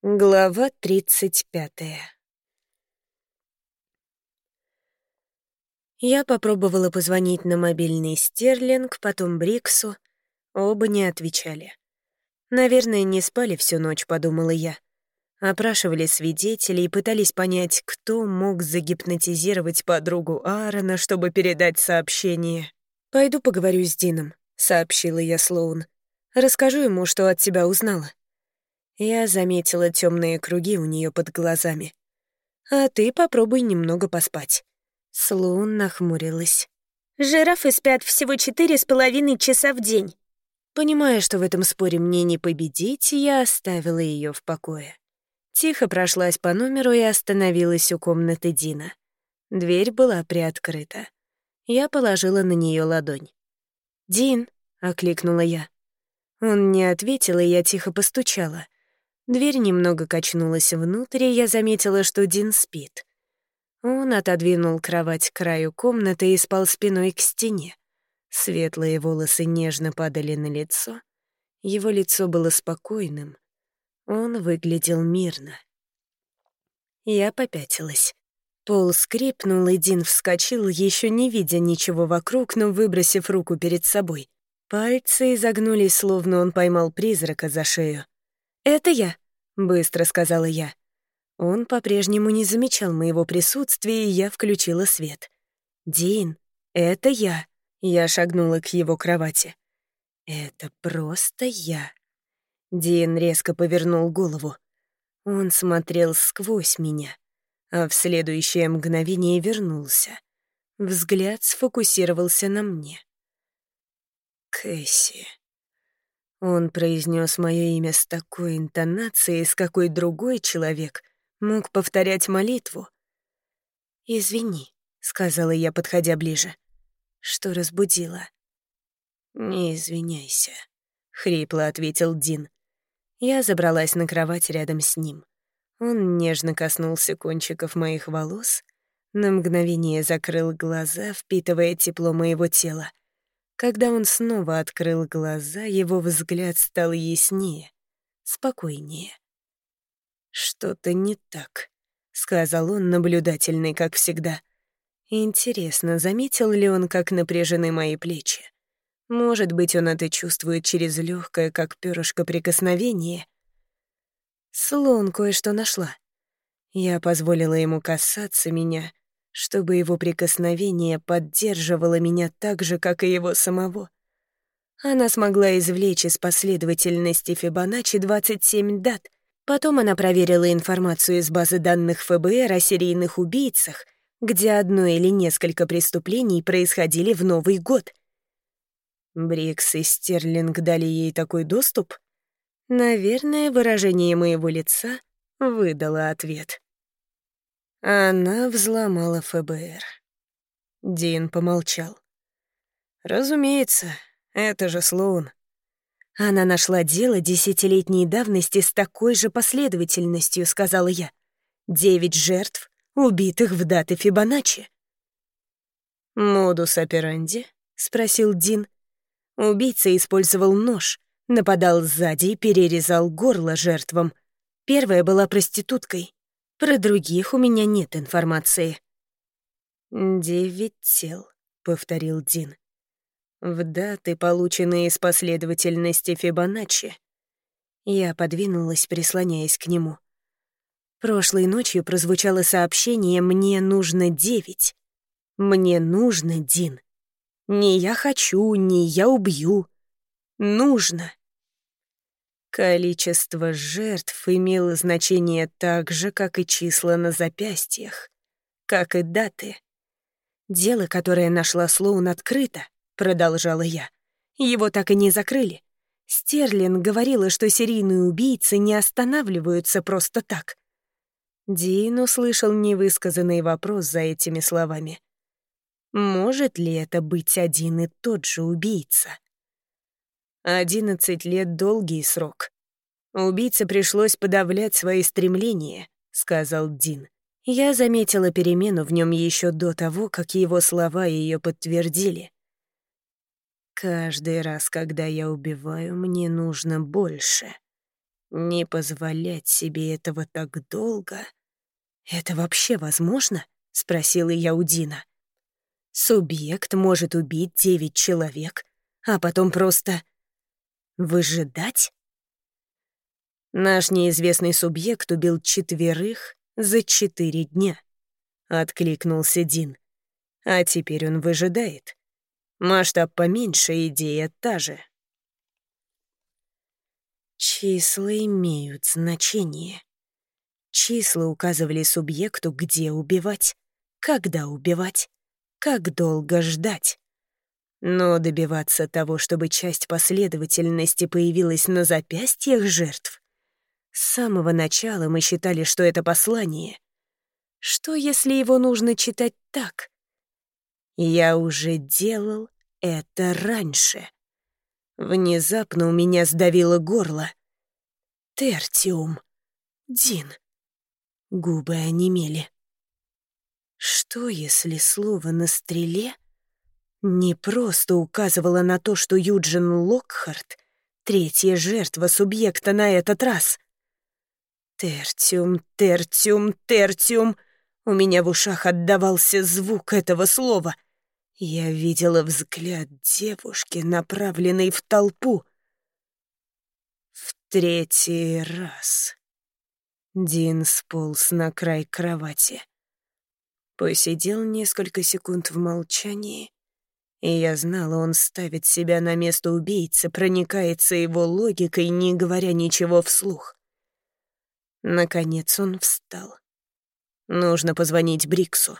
Глава тридцать пятая. Я попробовала позвонить на мобильный Стерлинг, потом Бриксу. Оба не отвечали. Наверное, не спали всю ночь, подумала я. Опрашивали свидетелей и пытались понять, кто мог загипнотизировать подругу Аарона, чтобы передать сообщение. «Пойду поговорю с Дином», — сообщила я Слоун. «Расскажу ему, что от тебя узнала». Я заметила темные круги у нее под глазами. «А ты попробуй немного поспать». Слоун нахмурилась. «Жирафы спят всего четыре с половиной часа в день». Понимая, что в этом споре мне не победить, я оставила ее в покое. Тихо прошлась по номеру и остановилась у комнаты Дина. Дверь была приоткрыта. Я положила на нее ладонь. «Дин», — окликнула я. Он не ответил, и я тихо постучала — Дверь немного качнулась внутрь, и я заметила, что Дин спит. Он отодвинул кровать к краю комнаты и спал спиной к стене. Светлые волосы нежно падали на лицо. Его лицо было спокойным. Он выглядел мирно. Я попятилась. Пол скрипнул, и Дин вскочил, еще не видя ничего вокруг, но выбросив руку перед собой. Пальцы изогнулись, словно он поймал призрака за шею. «Это я», — быстро сказала я. Он по-прежнему не замечал моего присутствия, и я включила свет. «Дин, это я». Я шагнула к его кровати. «Это просто я». Дин резко повернул голову. Он смотрел сквозь меня, а в следующее мгновение вернулся. Взгляд сфокусировался на мне. «Кэсси», он произнес мое имя с такой интонацией, с какой другой человек мог повторять молитву. «Извини», — сказала я, подходя ближе, — «что разбудила». «Не извиняйся», — хрипло ответил Дин. Я забралась на кровать рядом с ним. Он нежно коснулся кончиков моих волос, на мгновение закрыл глаза, впитывая тепло моего тела. Когда он снова открыл глаза, его взгляд стал яснее, спокойнее. «Что-то не так», — сказал он, наблюдательный, как всегда. Интересно, заметил ли он, как напряжены мои плечи? Может быть, он это чувствует через легкое, как перышко прикосновение? Слон кое-что нашла. Я позволила ему касаться меня, чтобы его прикосновение поддерживало меня так же, как и его самого. Она смогла извлечь из последовательности Фибоначчи 27 дат. Потом она проверила информацию из базы данных ФБР о серийных убийцах, где одно или несколько преступлений происходили в Новый год. Брикс и Стерлинг дали ей такой доступ? Наверное, выражение моего лица выдало ответ. Она взломала ФБР. Дин помолчал. «Разумеется, это же Слоун». «Она нашла дело десятилетней давности с такой же последовательностью», — сказала я. «Девять жертв, убитых в даты Фибоначчи». «Модус операнди?» — спросил Дин. Убийца использовал нож, нападал сзади и перерезал горло жертвам. Первая была проституткой. Про других у меня нет информации». «Девять тел», — повторил Дин. «В даты, полученные из последовательности Фибоначчи». Я подвинулась, прислоняясь к нему. Прошлой ночью прозвучало сообщение «Мне нужно девять». «Мне нужно, Дин». Не я хочу, не я убью. Нужно. Количество жертв имело значение так же, как и числа на запястьях, как и даты. «Дело, которое нашла Слоун, открыто», — продолжала я. «Его так и не закрыли. Стерлин говорила, что серийные убийцы не останавливаются просто так». Дин услышал невысказанный вопрос за этими словами. «Может ли это быть один и тот же убийца?» Одиннадцать лет — долгий срок. Убийце пришлось подавлять свои стремления, — сказал Дин. Я заметила перемену в нем еще до того, как его слова ее подтвердили. Каждый раз, когда я убиваю, мне нужно больше. Не позволять себе этого так долго. Это вообще возможно? Спросила я у Дина. Субъект может убить девять человек, а потом просто выжидать? Наш неизвестный субъект убил четверых за четыре дня. Откликнулся Дин. А теперь он выжидает. Масштаб поменьше, идея та же. Числа имеют значение. Числа указывали субъекту, где убивать, когда убивать, как долго ждать. Но добиваться того, чтобы часть последовательности появилась на запястьях жертв, с самого начала мы считали, что это послание. Что, если его нужно читать так? Я уже делал это раньше. Внезапно у меня сдавило горло. Тертиум. Дин. Губы онемели. Что, если слово «на стреле» не просто указывало на то, что Юджин Локхарт — третья жертва субъекта на этот раз? Тертиум, тертиум, тертиум. У меня в ушах отдавался звук этого слова — я видела взгляд девушки, направленный в толпу. В третий раз. Дин сполз на край кровати. Посидел несколько секунд в молчании, и я знала, он ставит себя на место убийцы, проникается его логикой, не говоря ничего вслух. Наконец он встал. Нужно позвонить Бриксу.